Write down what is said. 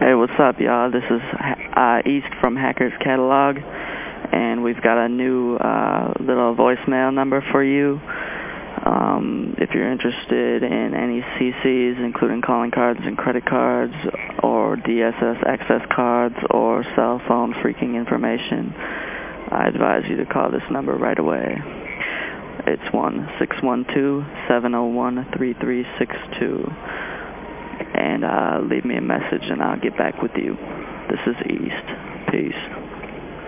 Hey, what's up, y'all? This is uh, East from Hackers Catalog, and we've got a new uh, little voicemail number for you. Um, if you're interested in any CCs, including calling cards and credit cards, or DSS access cards, or cell phone phreaking information, I advise you to call this number right away. It's 1-612-701-3362 and uh, leave me a message and I'll get back with you. This is East.